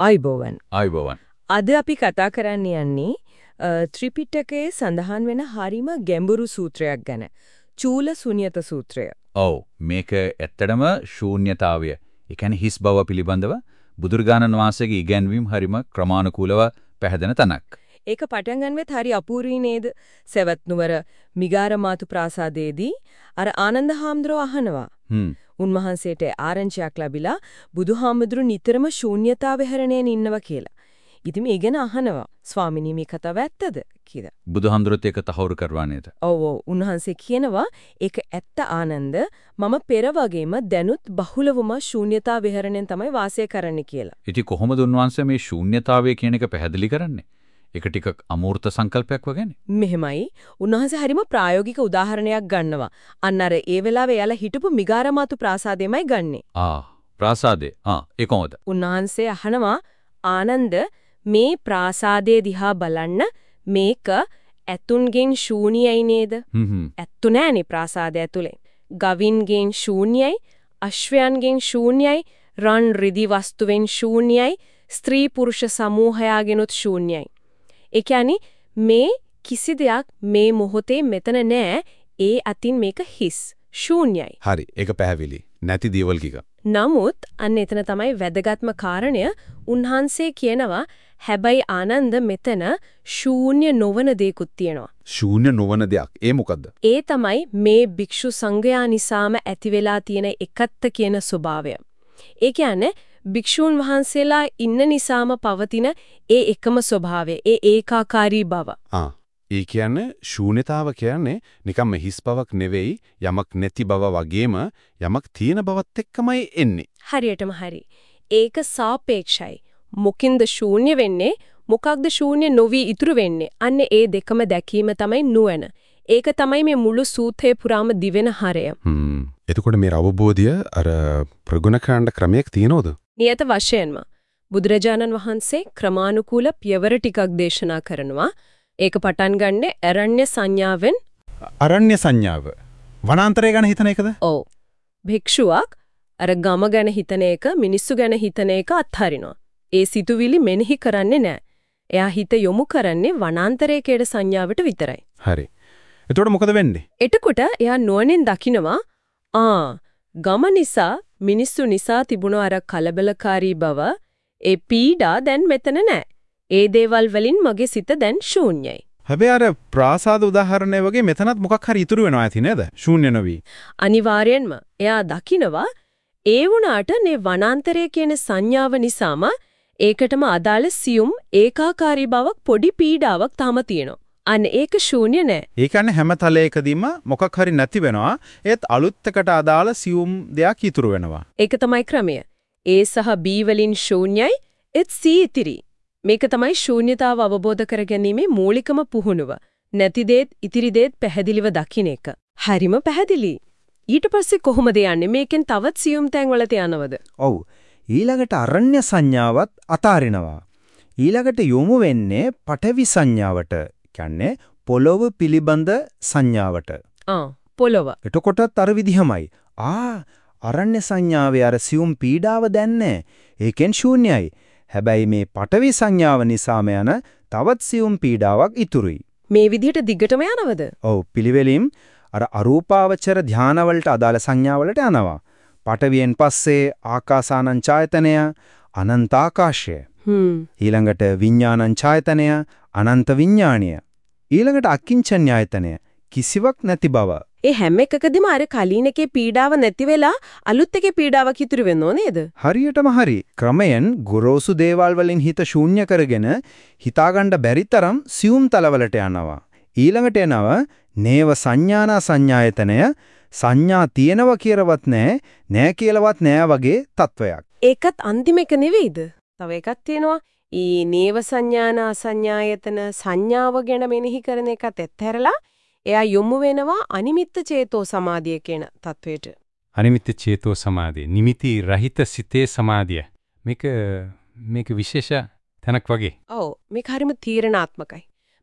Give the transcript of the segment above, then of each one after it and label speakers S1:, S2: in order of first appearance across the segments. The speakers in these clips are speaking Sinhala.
S1: ආයිබෝවන්.
S2: ආයුබෝවන්.
S1: අද අපි කතා කරන්න යන්නේ ත්‍රිපිටකයේ සඳහන් වෙන හරිම ගැඹුරු සූත්‍රයක් ගැන. චූල ශුන්‍යත සූත්‍රය.
S2: ඔව් මේක ඇත්තටම ශූන්‍යතාවය. ඒ කියන්නේ හිස් බව පිළිබඳව බුදුරජාණන් වහන්සේගේ ඉගැන්වීම් හරිම ක්‍රමානුකූලව පැහැදෙන තැනක්.
S1: ඒක පටන් ගන්නෙත් හරි අපූර්වී නේද? සවැත් නුවර මිගාරමාතු ප්‍රාසාදයේදී අර ආනන්ද හාමුදුරුවෝ අහනවා.
S2: හ්ම්.
S1: උන්වහන්සේට ආරංචියක් ලැබිලා බුදුහාමුදුරු නිතරම ශූන්‍යතා විහරණයෙන් ඉන්නවා කියලා. ඉතින් මේ ගැන අහනවා. ස්වාමිනී මේ කතාව ඇත්තද කියලා.
S2: බුදුහාමුදුරුවෝත් ඒක තහවුරු කරවා නේද?
S1: ඔව් ඔව් උන්වහන්සේ කියනවා ඒක ඇත්ත ආනන්ද මම පෙර වගේම දැනුත් බහුලවම ශූන්‍යතා විහරණයෙන් තමයි වාසය කරන්නේ කියලා.
S2: ඉතින් කොහොමද උන්වහන්සේ මේ ශූන්‍යතාවය කියන එක පැහැදිලි කරන්නේ? ඒක ටිකක් අමූර්ත සංකල්පයක් වගේනේ.
S1: මෙහෙමයි උන්වහන්සේ හරිම ප්‍රායෝගික උදාහරණයක් ගන්නවා. අන්න අර ඒ වෙලාවේ යාලා හිටපු මිගාරමාතු ප්‍රාසාදෙමයි ගන්නෙ.
S2: ආ ප්‍රාසාදේ. ආ ඒ කොහොමද?
S1: උන්වහන්සේ අහනවා ආනන්ද මේ ප්‍රාසාදයේ දිහා බලන්න මේක ඇතුන්ගෙන් ශූන්‍යයි නේද? ඇත්තු නෑනේ ප්‍රාසාදය ඇතුලේ. ගවින්ගෙන් ශූන්‍යයි, අශ්වයන්ගෙන් ශූන්‍යයි, රන් රිදි වස්තුවෙන් ශූන්‍යයි, ස්ත්‍රී පුරුෂ සමූහයාගෙනුත් ශූන්‍යයි. ඒ කියන්නේ මේ කිසි දෙයක් මේ මොහොතේ මෙතන නෑ. ඒ අතින් මේක හිස්, ශූන්‍යයි.
S3: හරි ඒක පැහැදිලි. නැති දේවල් කික.
S1: නමුත් අන්න එතන තමයි වැදගත්ම කාරණය උන්වහන්සේ කියනවා හැබැයි ආනන්ද මෙතන ශූන්‍ය නොවන දේකුත් තියෙනවා.
S3: ශූන්‍ය නොවන දෙයක්. ඒ මොකද්ද?
S1: ඒ තමයි මේ භික්ෂු සංඝයා නිසාම ඇති වෙලා තියෙන එකත්ත කියන ස්වභාවය. ඒ කියන්නේ භික්ෂූන් වහන්සේලා ඉන්න නිසාම පවතින ඒ එකම ස්වභාවය, ඒ ඒකාකාරී බව.
S3: ආ ඒ කියන්නේ ශූන්‍යතාව කියන්නේ නිකම්ම හිස් බවක් නෙවෙයි යමක් නැති බව වගේම යමක් තියෙන බවත් එක්කමයි එන්නේ.
S1: හරියටම හරි. ඒක සාපේක්ෂයි. මොකින්ද ශූන්‍ය වෙන්නේ? මොකක්ද ශූන්‍ය නොවි ඉතුරු වෙන්නේ? අන්න ඒ දෙකම දැකීම තමයි නුවණ. ඒක තමයි මේ මුළු සූත්‍රය පුරාම දිවෙන හරය.
S3: හ්ම්. එතකොට මේ අවබෝධය අර ප්‍රගුණ කරන්න ක්‍රමයක් තියනවද?
S1: නියත වශයෙන්ම බුදුරජාණන් වහන්සේ ක්‍රමානුකූල පියවර ටිකක් දේශනා කරනවා. ඒක පටන් ගන්නෙ අරණ්‍ය සංඥාවෙන්.
S3: අරණ්‍ය සංඥාව. වනාන්තරය ගැන හිතන එකද?
S1: ඔව්. භික්ෂුවක් අර ගම ගැන හිතන එක මිනිස්සු ගැන හිතන එක අත්හරිනවා. ඒ සිතුවිලි මෙනෙහි කරන්නේ නැහැ. එයා හිත යොමු කරන්නේ වනාන්තරයේ කේඩ සංඥාවට විතරයි.
S3: හරි. එතකොට මොකද වෙන්නේ?
S1: එතකොට එයා නුවණින් දකිනවා ආ ගම නිසා මිනිස්සු නිසා තිබුණ අර කලබලකාරී බව ඒ පීඩා දැන් මෙතන නැහැ. ඒ දේවල් වලින් මගේ සිත දැන් ශූන්‍යයි.
S3: හැබැයි අර ප්‍රාසාද උදාහරණය වගේ මෙතනත් මොකක් හරි ඉතුරු වෙනවා ඇති නේද? ශූන්‍ය නොවි.
S1: අනිවාර්යෙන්ම එයා දකිනවා ඒ වුණාට මේ වනාන්තරය කියන සංඥාව නිසාම ඒකටම අදාළ සියුම් ඒකාකාරී බවක් පොඩි පීඩාවක් තාම තියෙනවා. අන්න ඒක ශූන්‍ය නෑ.
S3: ඒ කියන්නේ හැම තලයකදීම මොකක් හරි නැති වෙනවා. ඒත් අලුත් එකට අදාළ සියුම් දෙයක් ඉතුරු වෙනවා.
S1: ඒක තමයි ක්‍රමය. A සහ B වලින් ශූන්‍යයි, ඒත් C ඉතිරි. මේක තමයි ශූන්‍යතාව අවබෝධ කරගැනීමේ මූලිකම පුහුණුව. නැති දේත් ඉතිරි දේත් පැහැදිලිව දකින්න එක. හරිම පැහැදිලි. ඊට පස්සේ කොහොමද යන්නේ? මේකෙන් තවත් සියුම් තැන් වලට යනවද?
S4: ඔව්. ඊළඟට අරණ්‍ය සංඥාවත් අතාරිනවා. ඊළඟට යොමු වෙන්නේ පඨවි සංඥාවට. කියන්නේ පොළොව පිළිබඳ සංඥාවට.
S1: ආ පොළොව.
S4: එතකොටත් අර විදිහමයි. ආ අරණ්‍ය සංඥාවේ අර සියුම් පීඩාව දැන්නේ. ඒකෙන් ශූන්‍යයි. හැබැයි මේ පඨවි සංඥාව නිසාම යන තවත් සියුම් පීඩාවක් ඉතුරුයි.
S1: මේ විදිහට දිගටම යනවද?
S4: ඔව් පිළිවෙලින් අර අරූපාවචර ධානවලට අදාළ සංඥාවලට යනවා. පඨවියෙන් පස්සේ ආකාසානං ඡායතනය අනන්ත ආකාශය.
S1: හ්ම්.
S4: ඊළඟට විඥානං ඡායතනය අනන්ත විඥාණය. ඊළඟට අකිංචඤ්ඤායතනය කිසිවක් නැති බව.
S1: ඒ හැම එකකදීම අර කලින් එකේ පීඩාව නැති වෙලා අලුත් එකේ පීඩාවක් ඉතුරු වෙනව නේද?
S4: හරියටම හරි. ක්‍රමයෙන් ගොරෝසු දේවල් වලින් හිත ශූන්‍ය කරගෙන හිතාගන්න බැරි තරම් සියුම් තලවලට යනවා. ඊළඟට එනවා නේව සංඥානා සංඥායතනය සංඥා තියෙනවා කියලාවත් නැහැ, නැහැ කියලාවත් නැහැ වගේ තත්වයක්.
S1: ඒකත් අන්තිම එක නෙවෙයිද? තව එකක් තියෙනවා. ඊ නේව සංඥානා සංඥායතන සංඥාව ගැන මෙනෙහි කරන එකත් එත්හැරලා එයා යොමු වෙනවා අනිමිත්ත චේතෝ සමාධිය කියන තත්වයට.
S5: අනිමිත්‍ය චේතෝ සමාධිය නිමිති රහිත සිතේ සමාධිය මේක මේක විශේෂ තැනක් වගේ
S1: ඔව් මේක හරිම තීරණාත්මකයි.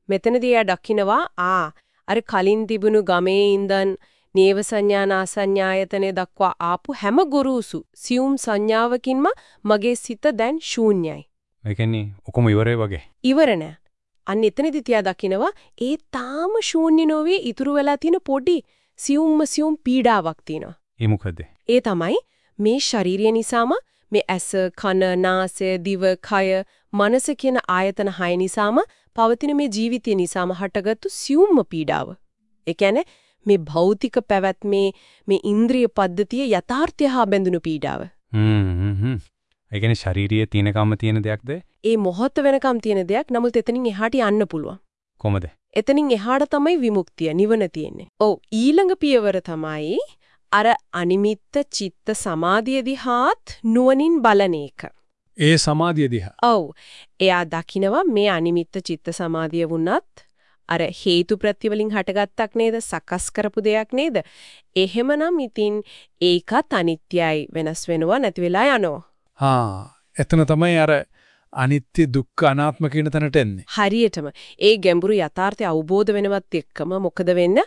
S1: මෙතනදී එයා දකිනවා ආ අර කලින් තිබුණු ගමේ ඉඳන් නේව සංඥානා සංඥායතනෙ දක්වා ආපු හැම ගුරුසු සියුම් සංඥාවකින්ම මගේ සිත දැන් ශූන්‍යයි.
S5: ඒ කියන්නේ ඔකම ඉවරේ වගේ.
S1: ඉවර නෑ. අන්න එතනදි තියා දකිනවා ඒ තාම ශූන්‍ය නොවේ ඉතුරු වෙලා තියෙන පොඩි සියුම්ම සියුම් පීඩාවක් තියෙනවා.
S5: ඒ මොකද?
S1: ඒ තමයි මේ ශාරීරිය නිසාම මේ ඇස, කන, නාසය, දිව, කය, මනස කියන ආයතන හය නිසාම පවතින මේ ජීවිතය නිසාම හටගත්තු සියුම්ම පීඩාව. ඒ කියන්නේ මේ භෞතික පැවැත්මේ මේ ඉන්ද්‍රිය පද්ධතිය යථාර්ථය හා බැඳුණු පීඩාව.
S5: හ්ම් හ්ම් හ්ම්. ඒ කියන්නේ ශාරීරියේ තියෙනකම තියෙන දෙයක්ද?
S1: ඒ මොහොත වෙනකම් තියෙන දෙයක් නමුත් එතනින් එහාට යන්න පුළුවන්.
S5: කොහමද?
S1: එතනින් එහාට තමයි විමුක්තිය නිවන තියෙන්නේ. ඔව් ඊළඟ පියවර තමයි අර අනිමිත්ත චිත්ත සමාධිය දිහාත් නුවණින් බලන එක.
S6: ඒ සමාධිය දිහා.
S1: ඔව් එයා දකිනවා මේ අනිමිත්ත චිත්ත සමාධිය වුණත් අර හේතු ප්‍රත්‍ය වලින් හටගත්තක් නේද සකස් කරපු දෙයක් නේද එහෙමනම් ඉතින් ඒකත් අනිත්‍යයි වෙනස් වෙනවා නැති වෙලා යනවා
S6: හා එතන තමයි අර අනිත්‍ය දුක්ඛ අනාත්ම කියන තැනට එන්නේ.
S1: හරියටම. ඒ ගැඹුරු යථාර්ථය අවබෝධ වෙනවත් එක්කම මොකද වෙන්න?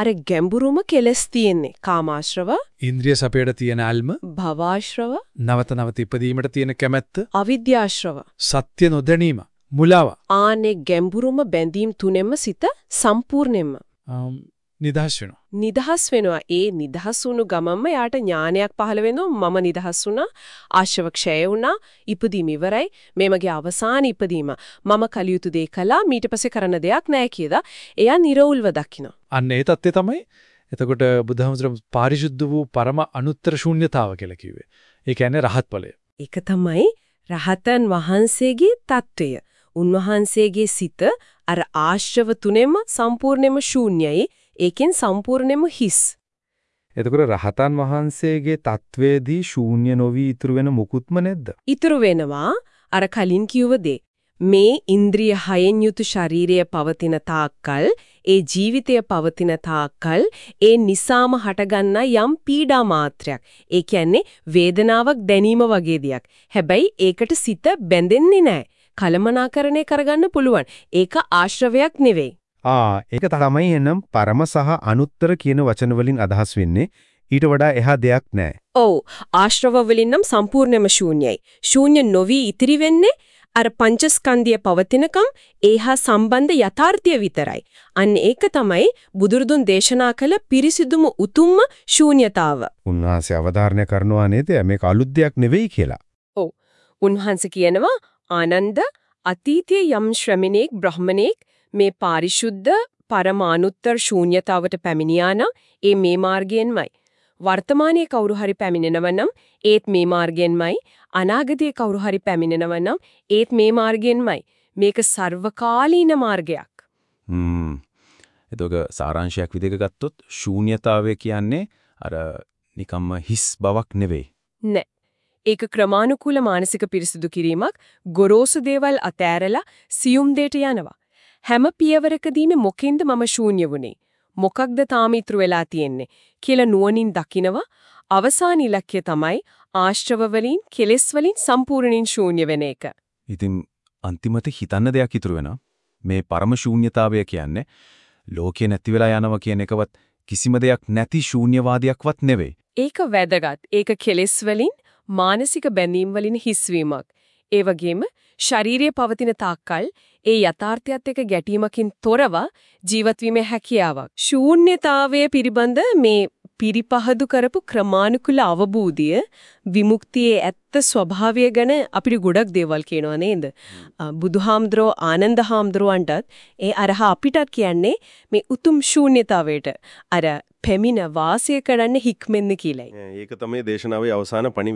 S1: අර ගැඹුරුම කෙලස් තියෙන්නේ. කාමාශ්‍රව
S6: ඉන්ද්‍රිය සපයට තියෙන අල්ම,
S1: භවආශ්‍රව
S6: නවත නවත ඉපදීමට තියෙන කැමැත්ත,
S1: අවිද්‍යාශ්‍රව.
S6: සත්‍ය නොදැනීම, මුලාව,
S1: ආනේ ගැඹුරුම බැඳීම් තුනෙන්ම සිත සම්පූර්ණයෙන්ම
S6: නිදහස් වෙනවා.
S1: නිදහස් වෙනවා. ඒ නිදහස් වුණු ගමන්ම යාට ඥානයක් පහළ වෙනවා. මම නිදහස් වුණා. ආශව ක්ෂය වුණා. ඉපදීම ඉවරයි. මේ මගේ අවසාන ඉපදීම. මම කලියුතු දේ කළා. ඊට පස්සේ කරන්න දෙයක් නැහැ කියලා. එයා නිර්වෘල්ව දකිනවා.
S6: අන්න ඒ தත්ත්වය තමයි එතකොට බුදුහමසර පාරිශුද්ධ වූ පරම අනුත්තර ශූන්‍යතාව කියලා කිව්වේ. ඒ කියන්නේ රහත් ඵලය.
S1: ඒක තමයි රහතන් වහන්සේගේ தত্ত্বය. උන්වහන්සේගේ සිත අර ආශ්‍රව තුනෙම සම්පූර්ණයෙන්ම ශූන්‍යයි. ඒකෙන් සම්පූර්ණයෙන්ම හිස්
S4: එතකොට රහතන් වහන්සේගේ තත්වයේදී ශූන්‍ය නොවි ඉතුරු වෙන මුකුත්ම නැද්ද?
S1: ඉතුරු වෙනවා අර කලින් කිව්ව දේ. මේ ඉන්ද්‍රිය හයෙන් යුතු ශරීරය පවතින තාක්කල් ඒ ජීවිතය පවතින තාක්කල් ඒ නිසාම හටගන්න යම් පීඩා මාත්‍රයක්. ඒ කියන්නේ වේදනාවක් දැනීම වගේ දෙයක්. හැබැයි ඒකට සිත බැඳෙන්නේ නැහැ. කලමනාකරණය කරගන්න පුළුවන්. ඒක ආශ්‍රවයක් නෙවෙයි.
S4: ආ ඒක තමයි එනම් පරම සහ අනුත්තර කියන වචන වලින් අදහස් වෙන්නේ. ඊට වඩා එහා දෙයක් නැහැ.
S1: ඔව් ආශ්‍රව වලින් නම් සම්පූර්ණයෙන්ම ශූන්‍යයි. ශූන්‍ය නොවි ඉතිරි වෙන්නේ අර පංචස්කන්ධය පවතිනකම් ඒහා සම්බන්ධ යථාර්ථය විතරයි. අන්න ඒක තමයි බුදුරදුන් දේශනා කළ පිරිසිදුම උතුම්ම ශූන්‍යතාව.
S4: උන්වහන්සේ අවධාරණය කරනවා නේද මේක අලුත් දෙයක් නෙවෙයි කියලා.
S1: උන්වහන්සේ කියනවා ආනන්ද අතීතයේ යම් ශ්‍රමණේක් බ්‍රහමණේක් මේ පාරිශුද්ධ පරමානුත්තර ශූන්‍යතාවට පැමිණියා නම් ඒ මේ මාර්ගයෙන්මයි. වර්තමානයේ කවුරු හරි පැමිණෙනව නම් ඒත් මේ මාර්ගයෙන්මයි. අනාගතයේ කවුරු හරි පැමිණෙනව නම් ඒත් මේ මාර්ගයෙන්මයි. මේක සර්වකාලීන මාර්ගයක්.
S3: හ්ම්. එතකොට සාරාංශයක් විදිහට ගත්තොත් ශූන්‍යතාවය කියන්නේ අර නිකම්ම හිස් බවක් නෙවෙයි.
S1: නෑ. ඒක ක්‍රමානුකූල මානසික පිරිසිදු කිරීමක් ගොරෝසු දේවල් අතෑරලා සියුම් දෙයට යනවා. හැම පියවරකදීම මොකෙන්ද මම ශූන්‍ය වුනේ? මොකක්ද තාම ඉතුරු වෙලා තියෙන්නේ කියලා නුවණින් දකිනවා. අවසාන ඉලක්කය තමයි ආශ්‍රව වලින් කෙලෙස් වලින් සම්පූර්ණයෙන් ශූන්‍ය වෙන එක.
S3: ඉතින් අන්තිමට හිතන්න දෙයක් ඉතුරු වෙනවා. මේ පරම ශූන්‍යතාවය කියන්නේ ලෝකේ නැති වෙලා යනවා කියන එකවත් කිසිම දෙයක් නැති ශූන්‍යවාදයක්වත් නෙවෙයි.
S1: ඒක වැදගත්. ඒක කෙලෙස් වලින් මානසික බැඳීම් වලින් හිස්වීමක්. ඒ වගේම ශාරීරිය පවතින තාක්කල් ඒ යථාර්ථයත් එක්ක ගැටීමකින් තොරව ජීවත් වීමේ හැකියාවක්. ශූන්‍යතාවය පිළිබඳ මේ පිරිපහදු කරපු ක්‍රමානුකූල අවබෝධය විමුක්තියේ ඇත්ත ස්වභාවය ගැන අපිට ගොඩක් දේවල් කියනවා නේද? බුදුහාමුදුරෝ ආනන්දහාමුදුරුවන්ටත් ඒ අරහ අපිටත් කියන්නේ මේ උතුම් ශූන්‍යතාවයට අර පෙමින වාසය කරන්න හික්මෙන්න කියලයි.
S7: ඒක තමයි දේශනාවේ අවසාන පණිවිඩය.